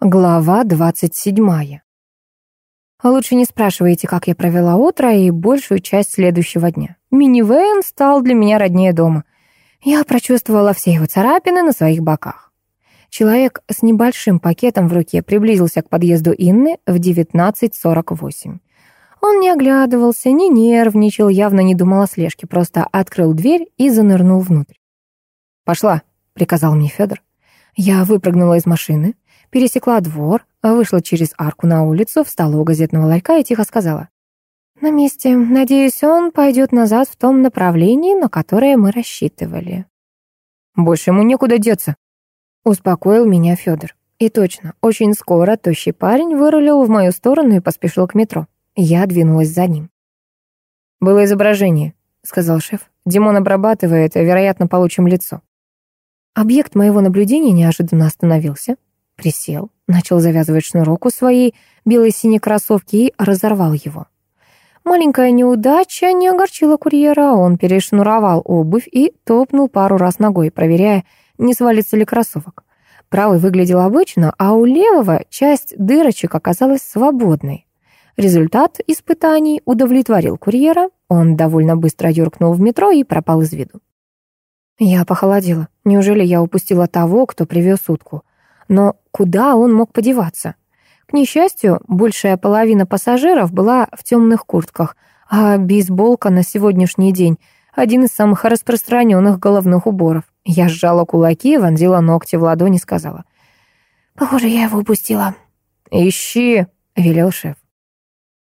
Глава двадцать седьмая. Лучше не спрашивайте, как я провела утро и большую часть следующего дня. Минивэн стал для меня роднее дома. Я прочувствовала все его царапины на своих боках. Человек с небольшим пакетом в руке приблизился к подъезду Инны в 19.48. Он не оглядывался, не нервничал, явно не думал о слежке, просто открыл дверь и занырнул внутрь. «Пошла», — приказал мне Федор. Я выпрыгнула из машины, пересекла двор, вышла через арку на улицу, встала у газетного ларька и тихо сказала. «На месте. Надеюсь, он пойдет назад в том направлении, на которое мы рассчитывали». «Больше ему некуда деться», — успокоил меня Федор. И точно, очень скоро тощий парень вырулил в мою сторону и поспешил к метро. Я двинулась за ним. «Было изображение», — сказал шеф. «Димон обрабатывает, вероятно, получим лицо». Объект моего наблюдения неожиданно остановился, присел, начал завязывать шнурок у своей белой-синей кроссовки и разорвал его. Маленькая неудача не огорчила курьера, он перешнуровал обувь и топнул пару раз ногой, проверяя, не свалится ли кроссовок. Правый выглядел обычно, а у левого часть дырочек оказалась свободной. Результат испытаний удовлетворил курьера, он довольно быстро юркнул в метро и пропал из виду. Я похолодела. Неужели я упустила того, кто привез утку? Но куда он мог подеваться? К несчастью, большая половина пассажиров была в темных куртках, а бейсболка на сегодняшний день — один из самых распространенных головных уборов. Я сжала кулаки, вонзила ногти в ладони и сказала. «Похоже, я его упустила». «Ищи», — велел шеф.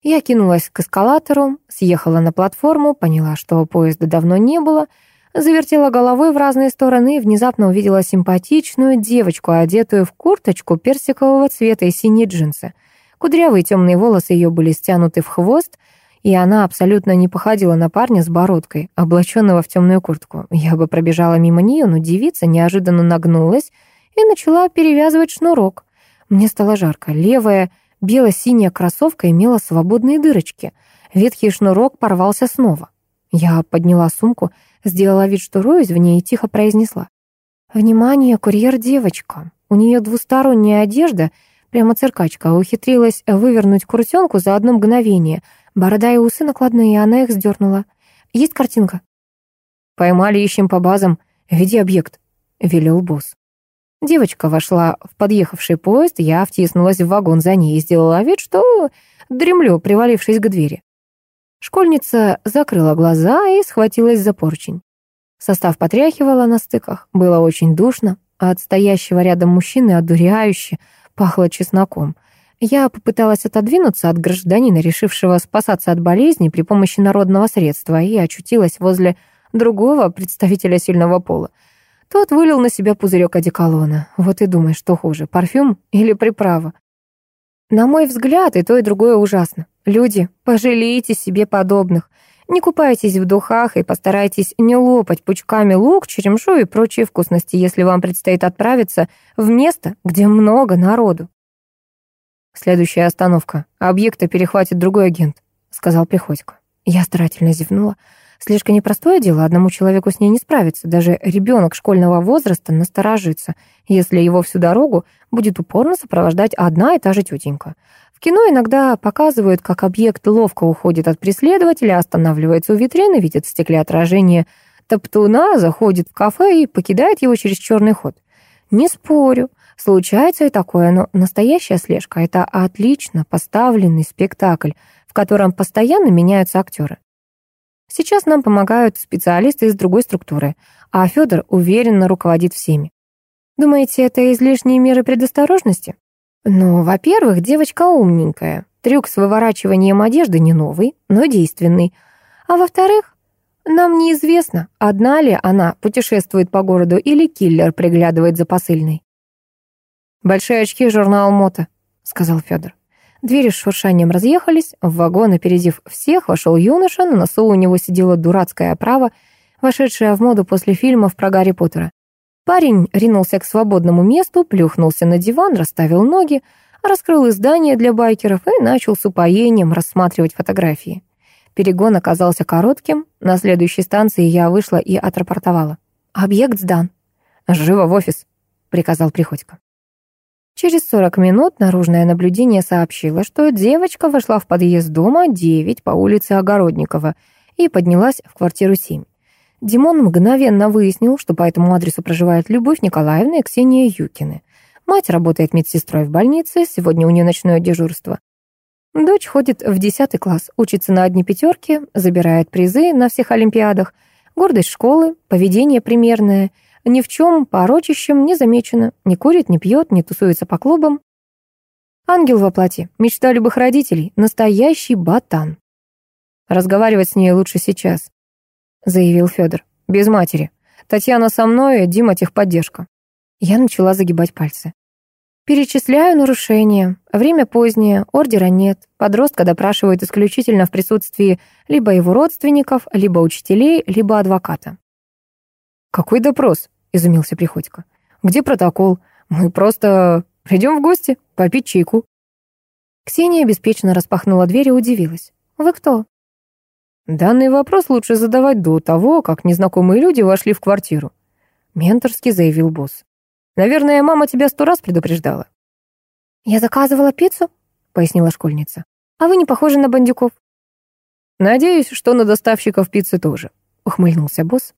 Я кинулась к эскалатору, съехала на платформу, поняла, что поезда давно не было — Завертела головой в разные стороны и внезапно увидела симпатичную девочку, одетую в курточку персикового цвета и синие джинсы. Кудрявые темные волосы ее были стянуты в хвост, и она абсолютно не походила на парня с бородкой, облаченного в темную куртку. Я бы пробежала мимо нее, но девица неожиданно нагнулась и начала перевязывать шнурок. Мне стало жарко. Левая бело-синяя кроссовка имела свободные дырочки. Ветхий шнурок порвался снова. Я подняла сумку, Сделала вид, что роюсь в ней и тихо произнесла. «Внимание, курьер-девочка. У нее двусторонняя одежда, прямо циркачка, ухитрилась вывернуть куртенку за одно мгновение. Борода и усы накладные, она их сдернула. Есть картинка?» «Поймали, ищем по базам. Веди объект», — велел босс. Девочка вошла в подъехавший поезд, я втиснулась в вагон за ней и сделала вид, что дремлю, привалившись к двери. Школьница закрыла глаза и схватилась за поручень. Состав потряхивала на стыках, было очень душно, а от стоящего рядом мужчины одуряюще пахло чесноком. Я попыталась отодвинуться от гражданина, решившего спасаться от болезни при помощи народного средства, и очутилась возле другого представителя сильного пола. Тот вылил на себя пузырек одеколона. Вот и думай, что хуже, парфюм или приправа. На мой взгляд, и то, и другое ужасно. Люди, пожалейте себе подобных. Не купайтесь в духах и постарайтесь не лопать пучками лук, черемшу и прочие вкусности, если вам предстоит отправиться в место, где много народу. Следующая остановка. Объекта перехватит другой агент, сказал Приходько. Я старательно зевнула. Слишком непростое дело, одному человеку с ней не справиться. Даже ребенок школьного возраста насторожится, если его всю дорогу будет упорно сопровождать одна и та же тетенька. В кино иногда показывают, как объект ловко уходит от преследователя, останавливается у витрины, видит в стекле отражение топтуна, заходит в кафе и покидает его через черный ход. Не спорю, случается и такое, но настоящая слежка — это отлично поставленный спектакль, в котором постоянно меняются актеры. Сейчас нам помогают специалисты из другой структуры, а Федор уверенно руководит всеми. Думаете, это излишние меры предосторожности? Ну, во-первых, девочка умненькая. Трюк с выворачиванием одежды не новый, но действенный. А во-вторых, нам неизвестно, одна ли она путешествует по городу или киллер приглядывает за посыльной. «Большие очки, журнал «Мота», — сказал Федор. Двери с шуршанием разъехались, в вагон, опередив всех, вошел юноша, на носу у него сидела дурацкая оправа, вошедшая в моду после фильмов про Гарри Поттера. Парень ринулся к свободному месту, плюхнулся на диван, расставил ноги, раскрыл издание для байкеров и начал с упоением рассматривать фотографии. Перегон оказался коротким. На следующей станции я вышла и отрапортовала. «Объект сдан». «Живо в офис», — приказал Приходько. Через 40 минут наружное наблюдение сообщило, что девочка вошла в подъезд дома 9 по улице Огородникова и поднялась в квартиру 7. Димон мгновенно выяснил, что по этому адресу проживает Любовь Николаевна и Ксения Юкины. Мать работает медсестрой в больнице, сегодня у нее ночное дежурство. Дочь ходит в 10 класс, учится на одни пятерки, забирает призы на всех олимпиадах, гордость школы, поведение примерное, ни в чем порочищем не замечено, не курит, не пьет, не тусуется по клубам. Ангел во плоти, мечта любых родителей, настоящий ботан. Разговаривать с ней лучше сейчас, заявил Федор, без матери. Татьяна со мной, Дима техподдержка. Я начала загибать пальцы. Перечисляю нарушения. Время позднее, ордера нет. Подростка допрашивают исключительно в присутствии либо его родственников, либо учителей, либо адвоката. «Какой допрос?» — изумился Приходько. «Где протокол? Мы просто придем в гости, попить чайку». Ксения беспечно распахнула дверь и удивилась. «Вы кто?» «Данный вопрос лучше задавать до того, как незнакомые люди вошли в квартиру», — менторски заявил босс. Наверное, мама тебя сто раз предупреждала». «Я заказывала пиццу», — пояснила школьница. «А вы не похожи на бандюков». «Надеюсь, что на доставщиков пиццы тоже», — ухмыльнулся босс.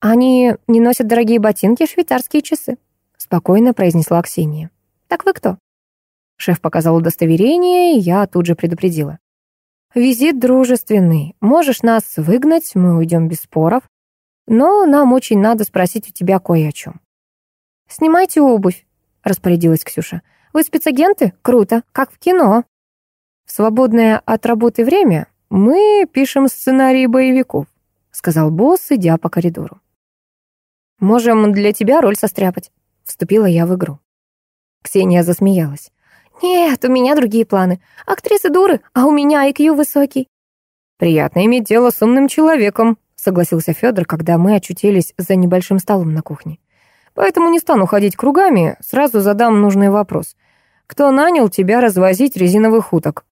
«Они не носят дорогие ботинки, швейцарские часы», — спокойно произнесла Ксения. «Так вы кто?» Шеф показал удостоверение, и я тут же предупредила. «Визит дружественный. Можешь нас выгнать, мы уйдем без споров. Но нам очень надо спросить у тебя кое о чем. «Снимайте обувь», — распорядилась Ксюша. «Вы спецагенты? Круто, как в кино». «В свободное от работы время мы пишем сценарии боевиков», — сказал босс, идя по коридору. «Можем для тебя роль состряпать», — вступила я в игру. Ксения засмеялась. «Нет, у меня другие планы. Актрисы дуры, а у меня IQ высокий». «Приятно иметь дело с умным человеком», — согласился Федор, когда мы очутились за небольшим столом на кухне. Поэтому не стану ходить кругами, сразу задам нужный вопрос. Кто нанял тебя развозить резиновых уток?